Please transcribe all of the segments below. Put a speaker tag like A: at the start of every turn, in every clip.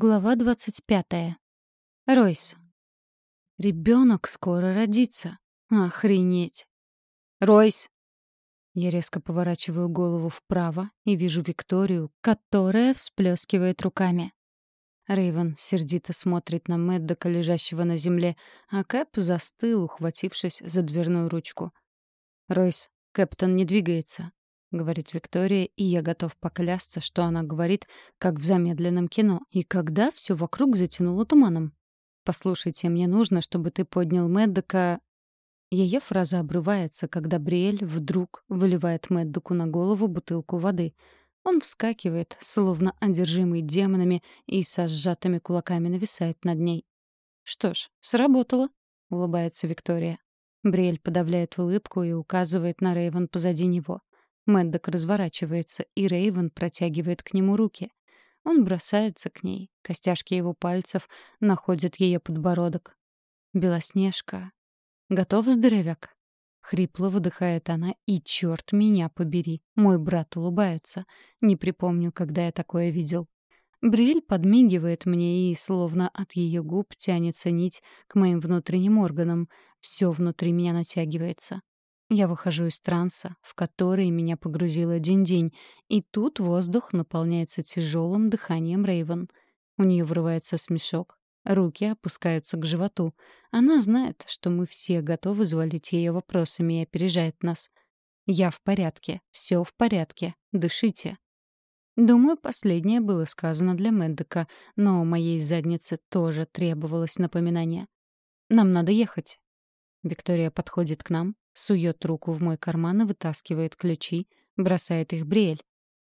A: Глава 25. Ройс. Ребенок скоро родится. Охренеть. Ройс. Я резко поворачиваю голову вправо и вижу Викторию, которая всплескивает руками. Рейвен сердито смотрит на Мэддока, лежащего на земле, а Кэп застыл, ухватившись за дверную ручку. «Ройс, Кэптон не двигается. — говорит Виктория, и я готов поклясться, что она говорит, как в замедленном кино, и когда все вокруг затянуло туманом. «Послушайте, мне нужно, чтобы ты поднял Мэддока...» Ее фраза обрывается, когда Бриэль вдруг выливает Мэддоку на голову бутылку воды. Он вскакивает, словно одержимый демонами, и со сжатыми кулаками нависает над ней. «Что ж, сработало», — улыбается Виктория. Бриэль подавляет улыбку и указывает на Рейвен позади него. Мэддок разворачивается, и Рейвен протягивает к нему руки. Он бросается к ней. Костяшки его пальцев находят ее подбородок. «Белоснежка. Готов, здоровяк?» Хрипло выдыхает она, и черт меня побери. Мой брат улыбается. Не припомню, когда я такое видел. Бриль подмигивает мне, и словно от ее губ тянется нить к моим внутренним органам. Все внутри меня натягивается. Я выхожу из транса, в который меня погрузила день-день, и тут воздух наполняется тяжелым дыханием Рейвен. У нее врывается смешок. Руки опускаются к животу. Она знает, что мы все готовы завалить ее вопросами и опережает нас. «Я в порядке. Все в порядке. Дышите». Думаю, последнее было сказано для Мэддека, но моей заднице тоже требовалось напоминание. «Нам надо ехать». Виктория подходит к нам, сует руку в мой карман и вытаскивает ключи, бросает их Бриэль.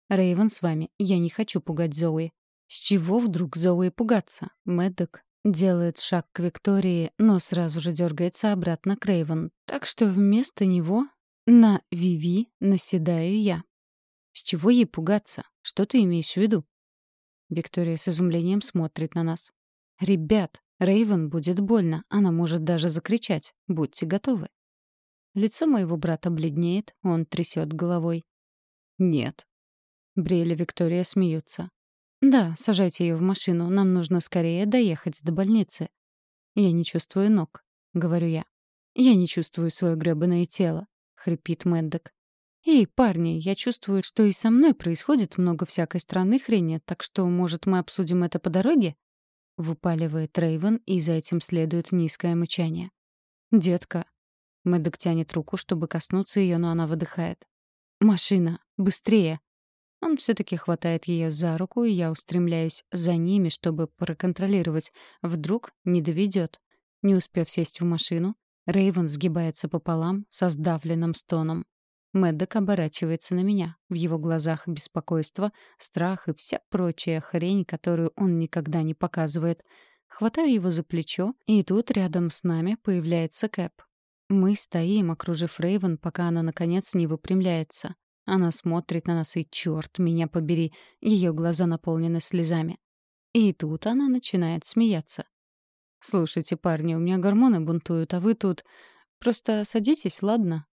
A: Рейвен с вами. Я не хочу пугать Зоуи. С чего вдруг Зоуи пугаться? Мэддок делает шаг к Виктории, но сразу же дергается обратно к Рейвен. Так что вместо него на Виви наседаю я. С чего ей пугаться? Что ты имеешь в виду? Виктория с изумлением смотрит на нас. «Ребят, Рейвен будет больно, она может даже закричать. Будьте готовы». Лицо моего брата бледнеет, он трясет головой. «Нет». Бриэль и Виктория смеются. «Да, сажайте ее в машину, нам нужно скорее доехать до больницы». «Я не чувствую ног», — говорю я. «Я не чувствую свое гребаное тело», — хрипит Мэддок. «Эй, парни, я чувствую, что и со мной происходит много всякой странной хрени, так что, может, мы обсудим это по дороге?» Выпаливает Рейвен, и за этим следует низкое мычание. «Детка, Мэддок тянет руку, чтобы коснуться ее, но она выдыхает. «Машина! Быстрее!» Он все-таки хватает ее за руку, и я устремляюсь за ними, чтобы проконтролировать. Вдруг не доведет. Не успев сесть в машину, Рейвен сгибается пополам со сдавленным стоном. Мэддок оборачивается на меня. В его глазах беспокойство, страх и вся прочая хрень, которую он никогда не показывает. Хватаю его за плечо, и тут рядом с нами появляется Кэп. Мы стоим, окружив Рейвен, пока она, наконец, не выпрямляется. Она смотрит на нас, и, черт меня побери, ее глаза наполнены слезами. И тут она начинает смеяться. «Слушайте, парни, у меня гормоны бунтуют, а вы тут... Просто садитесь, ладно?»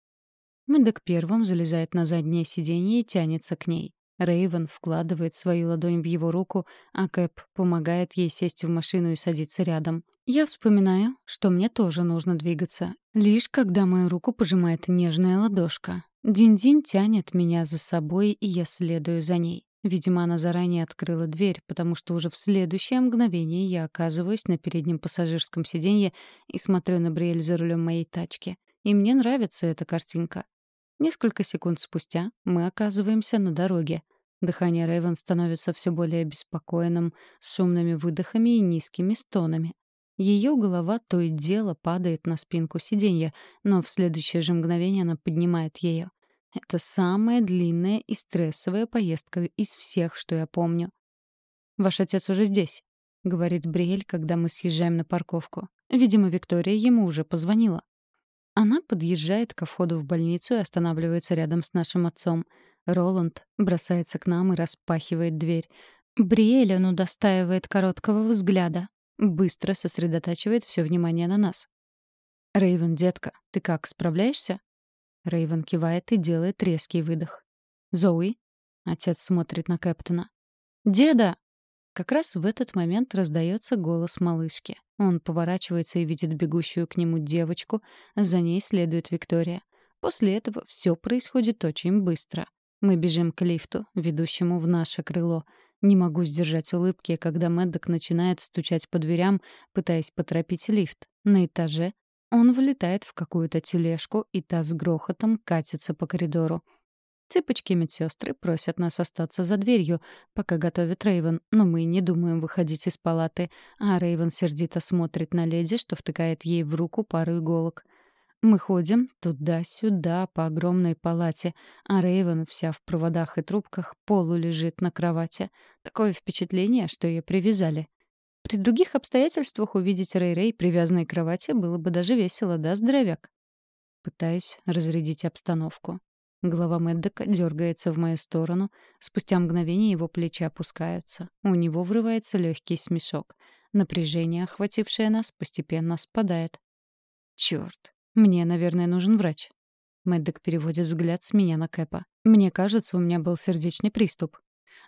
A: Мэддок первым залезает на заднее сиденье и тянется к ней. Рейвен вкладывает свою ладонь в его руку, а Кэп помогает ей сесть в машину и садиться рядом. Я вспоминаю, что мне тоже нужно двигаться. Лишь когда мою руку пожимает нежная ладошка. Динь-Динь тянет меня за собой, и я следую за ней. Видимо, она заранее открыла дверь, потому что уже в следующее мгновение я оказываюсь на переднем пассажирском сиденье и смотрю на Бриэль за рулем моей тачки. И мне нравится эта картинка. Несколько секунд спустя мы оказываемся на дороге. Дыхание Рэйвен становится все более беспокойным, с шумными выдохами и низкими стонами. Ее голова то и дело падает на спинку сиденья, но в следующее же мгновение она поднимает ее. Это самая длинная и стрессовая поездка из всех, что я помню. «Ваш отец уже здесь», — говорит Бриэль, когда мы съезжаем на парковку. Видимо, Виктория ему уже позвонила. Она подъезжает ко входу в больницу и останавливается рядом с нашим отцом. Роланд бросается к нам и распахивает дверь. Бриэль он удостаивает короткого взгляда. Быстро сосредотачивает все внимание на нас. Рейвен, детка, ты как, справляешься?» Рейвен кивает и делает резкий выдох. «Зоуи?» Отец смотрит на Кэптона. «Деда!» Как раз в этот момент раздается голос малышки. Он поворачивается и видит бегущую к нему девочку, за ней следует Виктория. После этого все происходит очень быстро. Мы бежим к лифту, ведущему в наше крыло. Не могу сдержать улыбки, когда Мэддок начинает стучать по дверям, пытаясь поторопить лифт. На этаже он влетает в какую-то тележку, и та с грохотом катится по коридору. Цыпочки медсестры просят нас остаться за дверью, пока готовит Рейвен, но мы не думаем выходить из палаты, а Рейвен сердито смотрит на леди, что втыкает ей в руку пару иголок. Мы ходим туда-сюда по огромной палате, а Рейвен вся в проводах и трубках полу лежит на кровати. Такое впечатление, что ее привязали. При других обстоятельствах увидеть Рэй-Рэй привязанной к кровати было бы даже весело, да, здоровяк? Пытаюсь разрядить обстановку. Голова Мэддека дергается в мою сторону. Спустя мгновение его плечи опускаются. У него врывается легкий смешок. Напряжение, охватившее нас, постепенно спадает. Черт, мне, наверное, нужен врач. Мэддок переводит взгляд с меня на Кэпа. Мне кажется, у меня был сердечный приступ.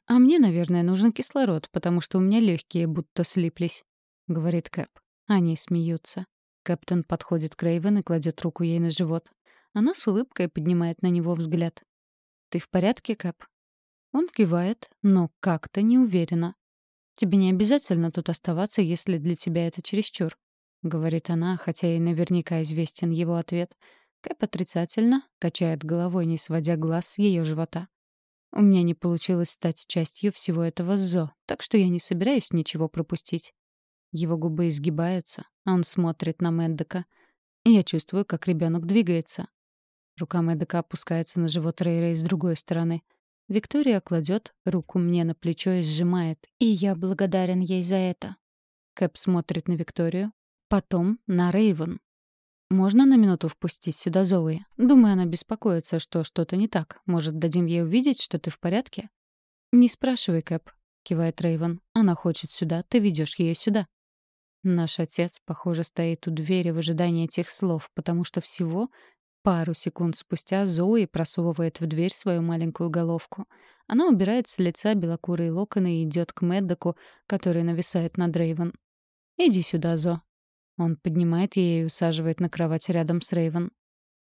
A: А мне, наверное, нужен кислород, потому что у меня легкие будто слиплись, говорит Кэп. Они смеются. Кэптон подходит к Рейвен и кладет руку ей на живот. Она с улыбкой поднимает на него взгляд. «Ты в порядке, Кэп?» Он кивает, но как-то не уверенно. «Тебе не обязательно тут оставаться, если для тебя это чересчур говорит она, хотя и наверняка известен его ответ. Кэп отрицательно качает головой, не сводя глаз с ее живота. У меня не получилось стать частью всего этого зо, так что я не собираюсь ничего пропустить. Его губы изгибаются, а он смотрит на Мэддека. Я чувствую, как ребенок двигается. Рука Мэддека опускается на живот Рейрей с другой стороны. Виктория кладет руку мне на плечо и сжимает, и я благодарен ей за это. Кэп смотрит на Викторию, Потом на Рейвен. «Можно на минуту впустить сюда Зоуи? Думаю, она беспокоится, что что-то не так. Может, дадим ей увидеть, что ты в порядке?» «Не спрашивай, Кэп», — кивает Рейвен. «Она хочет сюда, ты ведешь ее сюда». Наш отец, похоже, стоит у двери в ожидании этих слов, потому что всего пару секунд спустя Зои просовывает в дверь свою маленькую головку. Она убирает с лица белокурые локоны и идет к Меддоку, который нависает над Рейвен. «Иди сюда, Зо», он поднимает ее и усаживает на кровать рядом с Рейвен.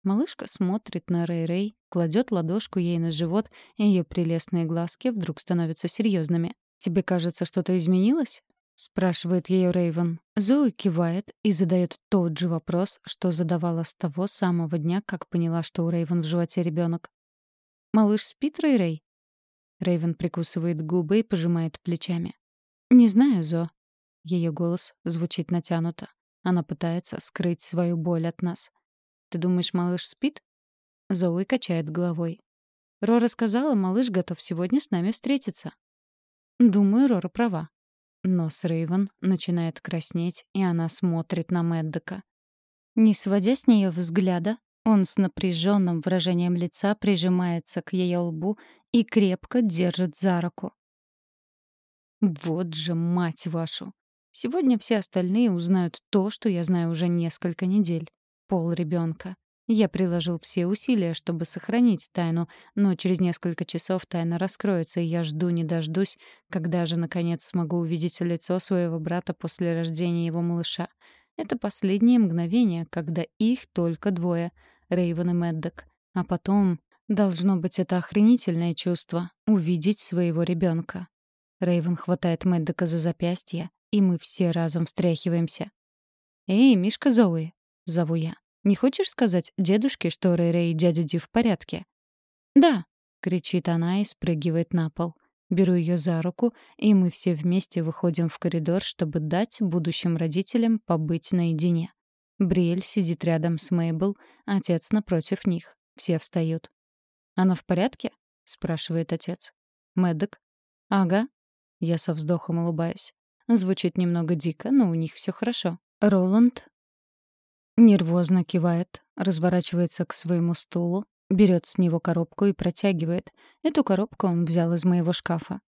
A: Малышка смотрит на Рэй-Рэй, кладет ладошку ей на живот, и ее прелестные глазки вдруг становятся серьезными. «Тебе кажется, что-то изменилось?» — спрашивает ее Рейвен. Зои кивает и задает тот же вопрос, что задавала с того самого дня, как поняла, что у Рейвен в животе ребенок. «Малыш спит, Рэй-Рэй?» Рейвен прикусывает губы и пожимает плечами. «Не знаю, Зо». Ее голос звучит натянуто. Она пытается скрыть свою боль от нас. «Ты думаешь, малыш спит?» Зоуи качает головой. Рора сказала, малыш готов сегодня с нами встретиться. Думаю, Рора права. Нос Рейвен начинает краснеть, и она смотрит на Мэддека. Не сводя с нее взгляда, он с напряженным выражением лица прижимается к ее лбу и крепко держит за руку. «Вот же, мать вашу! Сегодня все остальные узнают то, что я знаю уже несколько недель. Пол ребенка. Я приложил все усилия, чтобы сохранить тайну, но через несколько часов тайна раскроется, и я жду не дождусь, когда же, наконец, смогу увидеть лицо своего брата после рождения его малыша. Это последнее мгновение, когда их только двое — Рейвен и Мэддок. А потом должно быть это охренительное чувство — увидеть своего ребенка. Рейвен хватает Мэддока за запястье, и мы все разом встряхиваемся. «Эй, Мишка Зоуи!» — зову я. «Не хочешь сказать дедушке, что Рэй-Рэй и дядя Ди в порядке?» «Да!» — кричит она и спрыгивает на пол. Беру ее за руку, и мы все вместе выходим в коридор, чтобы дать будущим родителям побыть наедине. Бриэль сидит рядом с Мейбл, отец напротив них. Все встают. «Она в порядке?» — спрашивает отец. «Мэддок?» «Ага». Я со вздохом улыбаюсь. Звучит немного дико, но у них все хорошо. Роланд нервозно кивает, разворачивается к своему стулу, берет с него коробку и протягивает. Эту коробку он взял из моего шкафа.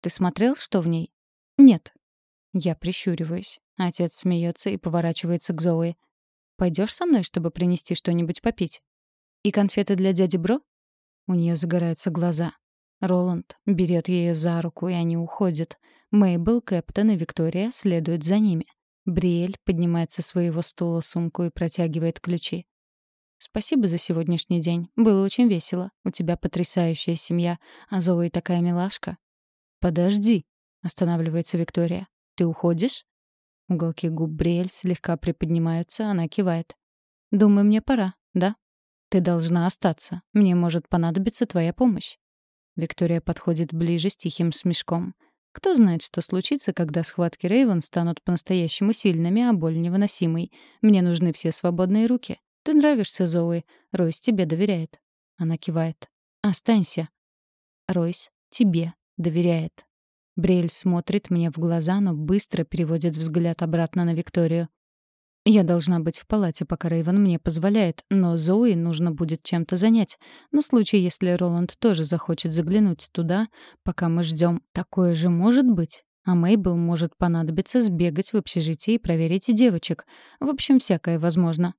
A: «Ты смотрел, что в ней?» «Нет». Я прищуриваюсь. Отец смеется и поворачивается к Зои. Пойдешь со мной, чтобы принести что-нибудь попить?» «И конфеты для дяди Бро?» У нее загораются глаза. Роланд берет ее за руку, и они уходят. Мейбл, Кэптон и Виктория следуют за ними. Бриэль поднимает со своего стула сумку и протягивает ключи. «Спасибо за сегодняшний день. Было очень весело. У тебя потрясающая семья. А Зои такая милашка». «Подожди», — останавливается Виктория. «Ты уходишь?» Уголки губ Бриэль слегка приподнимаются, она кивает. «Думаю, мне пора, да? Ты должна остаться. Мне может понадобиться твоя помощь». Виктория подходит ближе с тихим смешком. Кто знает, что случится, когда схватки Рейвен станут по-настоящему сильными, а боль невыносимой. Мне нужны все свободные руки. Ты нравишься, Зои. Ройс тебе доверяет. Она кивает. Останься. Ройс тебе доверяет. Брель смотрит мне в глаза, но быстро переводит взгляд обратно на Викторию. Я должна быть в палате, пока Рейвен мне позволяет, но Зои нужно будет чем-то занять. На случай, если Роланд тоже захочет заглянуть туда, пока мы ждем, такое же может быть. А Мейбл может понадобиться сбегать в общежитие и проверить девочек. В общем, всякое возможно.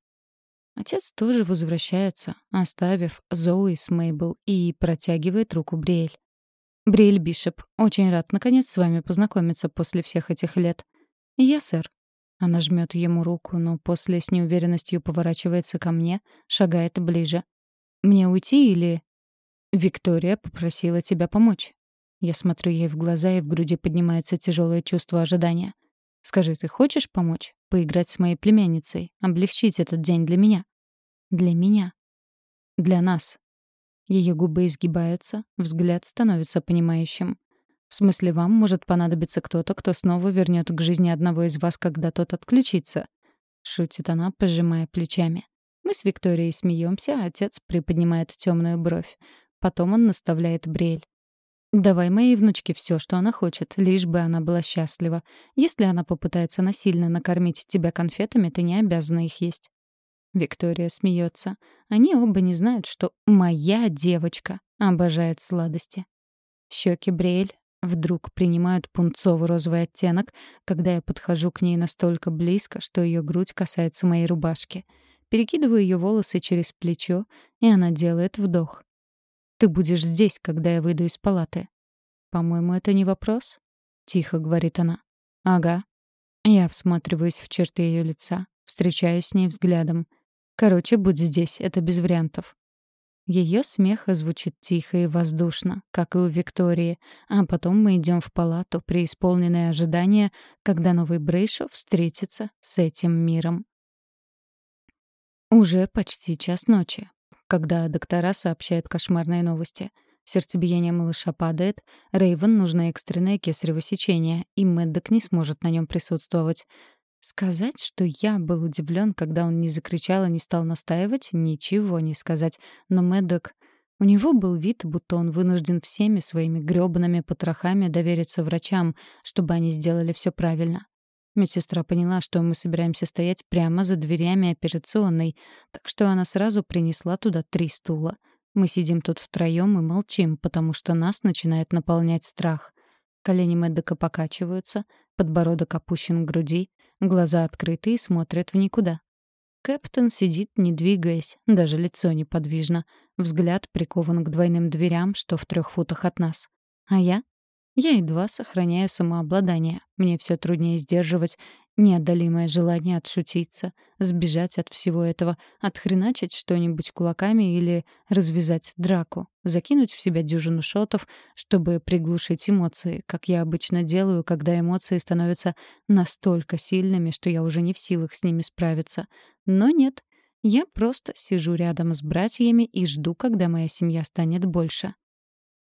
A: Отец тоже возвращается, оставив Зои с Мейбл и протягивает руку Бриэль. «Бриэль Бишоп, очень рад наконец с вами познакомиться после всех этих лет». «Я, сэр», она жмет ему руку, но после с неуверенностью поворачивается ко мне, шагает ближе. «Мне уйти или...» «Виктория попросила тебя помочь». Я смотрю ей в глаза, и в груди поднимается тяжелое чувство ожидания. «Скажи, ты хочешь помочь? Поиграть с моей племянницей? Облегчить этот день для меня?» «Для меня?» «Для нас». Ее губы изгибаются, взгляд становится понимающим. В смысле, вам может понадобиться кто-то, кто снова вернет к жизни одного из вас, когда тот отключится. Шутит она, пожимая плечами. Мы с Викторией смеемся, а отец приподнимает темную бровь. Потом он наставляет Бриэль. «Давай моей внучке все, что она хочет, лишь бы она была счастлива. Если она попытается насильно накормить тебя конфетами, ты не обязана их есть». Виктория смеется. Они оба не знают, что моя девочка обожает сладости. Щеки Бриэль вдруг принимают пунцово-розовый оттенок, когда я подхожу к ней настолько близко, что ее грудь касается моей рубашки. Перекидываю ее волосы через плечо, и она делает вдох. «Ты будешь здесь, когда я выйду из палаты». «По-моему, это не вопрос?» — тихо говорит она. «Ага». Я всматриваюсь в черты ее лица, встречаюсь с ней взглядом. «Короче, будь здесь, это без вариантов. Ее смех звучит тихо и воздушно, как и у Виктории, а потом мы идем в палату, преисполненное ожидания, когда новый Брейшо встретится с этим миром. Уже почти час ночи, когда доктора сообщают кошмарные новости. Сердцебиение малыша падает, Рейвен нужно экстренное кесарево сечение, и Мэддок не сможет на нем присутствовать. Сказать, что я был удивлен, когда он не закричал и не стал настаивать, ничего не сказать. Но Мэддок... У него был вид, будто он вынужден всеми своими грёбаными потрохами довериться врачам, чтобы они сделали все правильно. Медсестра поняла, что мы собираемся стоять прямо за дверями операционной, так что она сразу принесла туда три стула. Мы сидим тут втроем и молчим, потому что нас начинает наполнять страх. Колени Мэддока покачиваются, подбородок опущен к груди, Глаза открыты и смотрят в никуда. Кэптон сидит, не двигаясь, даже лицо неподвижно. Взгляд прикован к двойным дверям, что в трех футах от нас. А я? Я едва сохраняю самообладание. Мне все труднее сдерживать неодолимое желание отшутиться, сбежать от всего этого, отхреначить что-нибудь кулаками или развязать драку, закинуть в себя дюжину шотов, чтобы приглушить эмоции, как я обычно делаю, когда эмоции становятся настолько сильными, что я уже не в силах с ними справиться. Но нет, я просто сижу рядом с братьями и жду, когда моя семья станет больше.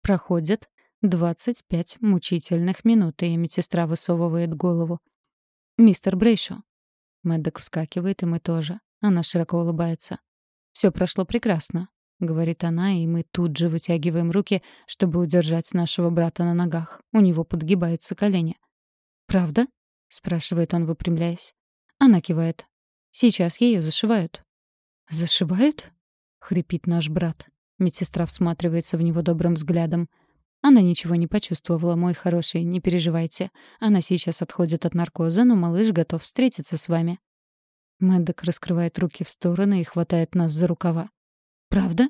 A: Проходит 25 мучительных минут, и медсестра высовывает голову. «Мистер Брейшо». Мэддок вскакивает, и мы тоже. Она широко улыбается. «Все прошло прекрасно», — говорит она, и мы тут же вытягиваем руки, чтобы удержать нашего брата на ногах. У него подгибаются колени. «Правда?» — спрашивает он, выпрямляясь. Она кивает. «Сейчас ее зашивают». «Зашивают?» — хрипит наш брат. Медсестра всматривается в него добрым взглядом. Она ничего не почувствовала, мой хороший, не переживайте. Она сейчас отходит от наркоза, но малыш готов встретиться с вами. Мэддок раскрывает руки в стороны и хватает нас за рукава. «Правда?»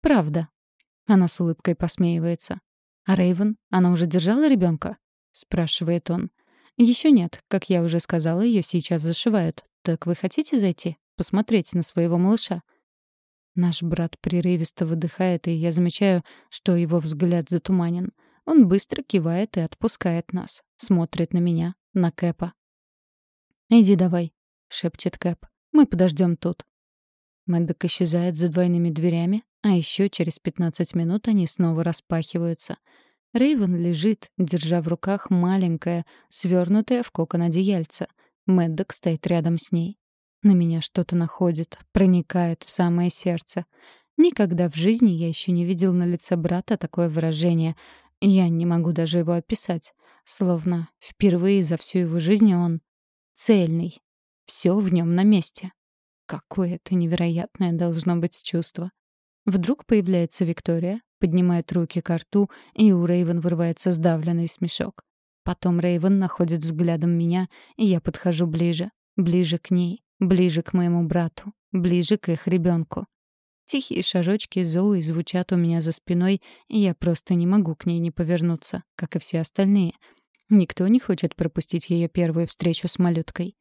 A: «Правда». Она с улыбкой посмеивается. «А Рейвен? Она уже держала ребенка? — спрашивает он. Еще нет. Как я уже сказала, ее сейчас зашивают. Так вы хотите зайти? Посмотреть на своего малыша?» Наш брат прерывисто выдыхает, и я замечаю, что его взгляд затуманен. Он быстро кивает и отпускает нас. Смотрит на меня, на Кэпа. «Иди давай», — шепчет Кэп. «Мы подождем тут». Мэддок исчезает за двойными дверями, а еще через 15 минут они снова распахиваются. Рейвен лежит, держа в руках маленькое, свернутое в кокон одеяльце. Мэддок стоит рядом с ней. На меня что-то находит, проникает в самое сердце. Никогда в жизни я еще не видел на лице брата такое выражение. Я не могу даже его описать. Словно впервые за всю его жизнь он цельный. Все в нем на месте. Какое это невероятное должно быть чувство. Вдруг появляется Виктория, поднимает руки к рту, и у Рейвен вырывается сдавленный смешок. Потом Рейвен находит взглядом меня, и я подхожу ближе, ближе к ней. Ближе к моему брату, ближе к их ребенку. Тихие шажочки Зои звучат у меня за спиной, и я просто не могу к ней не повернуться, как и все остальные. Никто не хочет пропустить ее первую встречу с малюткой.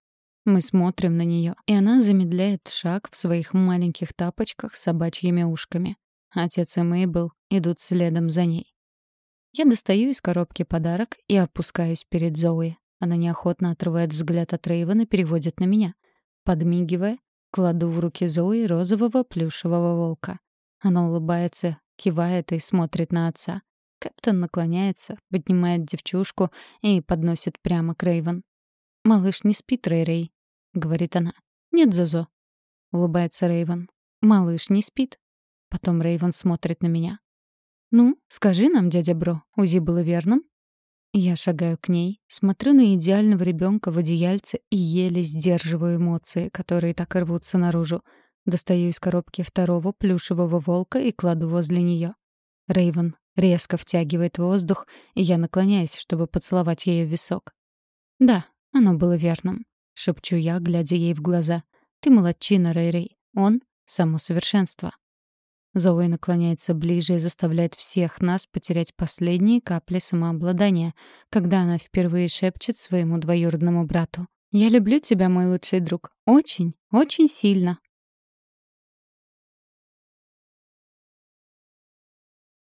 A: Мы смотрим на нее, и она замедляет шаг в своих маленьких тапочках с собачьими ушками. Отец и Мейбл идут следом за ней. Я достаю из коробки подарок и опускаюсь перед Зои. Она неохотно отрывает взгляд от Рейвена и переводит на меня — Подмигивая, кладу в руки Зои розового плюшевого волка. Она улыбается, кивает и смотрит на отца. Кэптон наклоняется, поднимает девчушку и подносит прямо к Рейвен. «Малыш не спит, Рэй-Рэй», — говорит она. «Нет, Зозо». Улыбается Рейвен. «Малыш не спит». Потом Рейвен смотрит на меня. «Ну, скажи нам, дядя Бро, УЗИ было верным?» Я шагаю к ней, смотрю на идеального ребенка в одеяльце и еле сдерживаю эмоции, которые так и рвутся наружу. Достаю из коробки второго плюшевого волка и кладу возле нее. Рейвен резко втягивает воздух, и я наклоняюсь, чтобы поцеловать ее висок. «Да, оно было верным», — шепчу я, глядя ей в глаза. «Ты молодчина, Рэй-Рэй. Он — само совершенство». Зои наклоняется ближе и заставляет всех нас потерять последние капли самообладания, когда она впервые шепчет своему двоюродному брату. «Я люблю тебя, мой лучший друг. Очень, очень сильно».